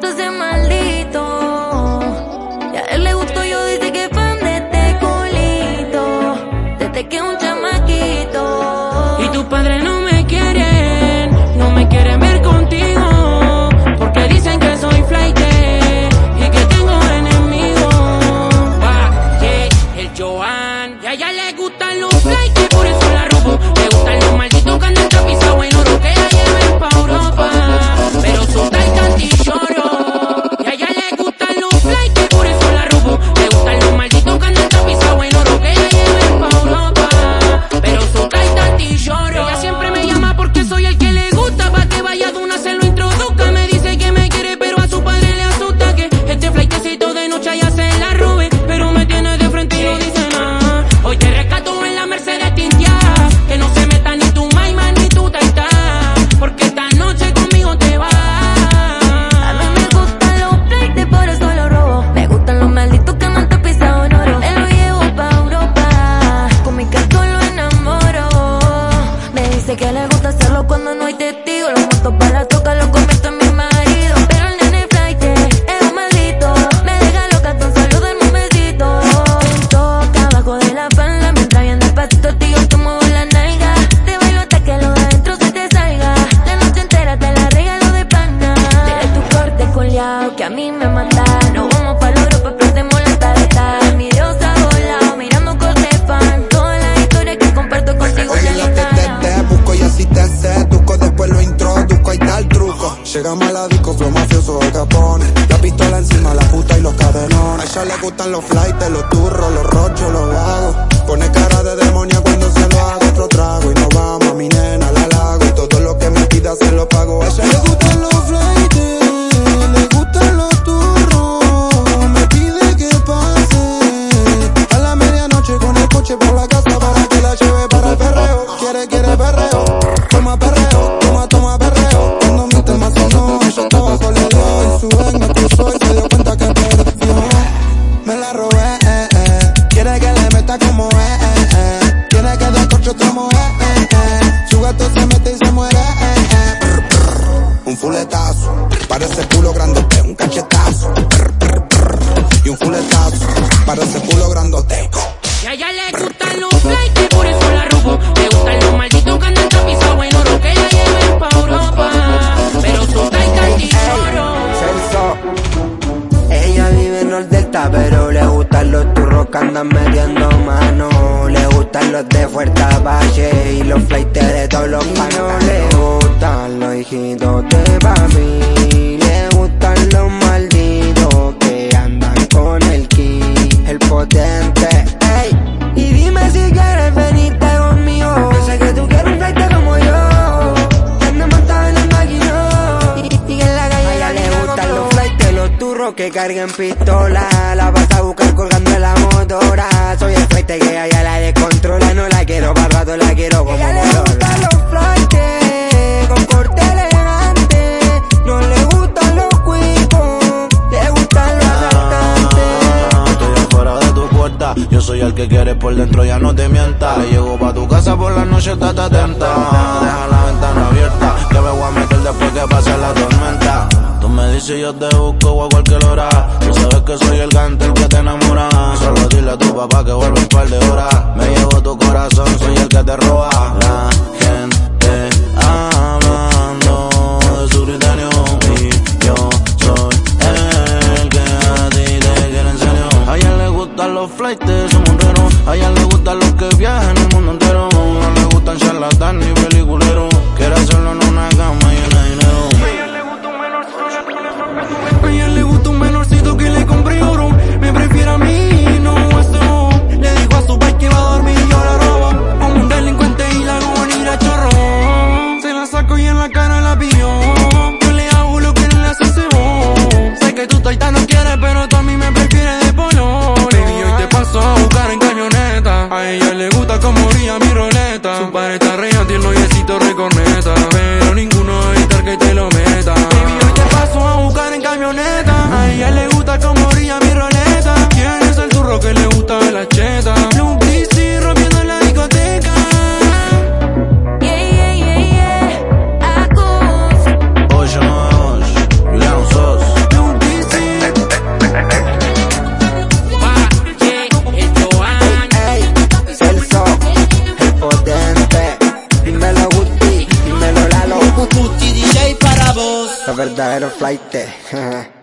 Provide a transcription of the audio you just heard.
ese maldito. Y a él le gusto yo, dice que fan de este culito. Desde que un chamaquito. Y tu padre no me quieren, no me quieren ver contigo. Porque dicen que soy flight y que tengo enemigos. Pa, yeah, el Joan, y a ella le gustan contigo. Los motos para la toca, los comienzos Llegamos a la disco, flow mafioso de Capone. La pistola encima, la puta y los cadenones A ella le gustan los flights, los turros, los rochos, los vagos. Pone cara de demonia cuando se lo hace pero le gustan los turros que andan metiendo mano. Le gustan los de Fuerte Valle y los flights de todos los panos. Turros que carguen pistola. La vas a buscar colgando en la motora. Soy el flight que a ella la descontrola. No la quiero para rato, la quiero como ella le gustan los flights con corte elegante. No le gustan los cuicos, le gustan los asaltantes. Estoy afuera de tu puerta, yo soy el que quieres por dentro, ya no te mientas. Llego pa' tu casa por la noche, estás atenta. Deja la ventana abierta, que me voy a meter después que pase la tormenta. Dices yo te busco a cualquier hora. Tú sabes que soy el gante, el que te enamora. Solo dile a tu papá que vuelve un par de horas. Y el noviecito recorneta. Pero ninguno va a evitar que te lo meta. Baby, hoy te paso a buscar en camioneta. A ella le gusta como brilla mi roleta. ¿Quién es el turro que le gusta de la cheta? verdadero flight.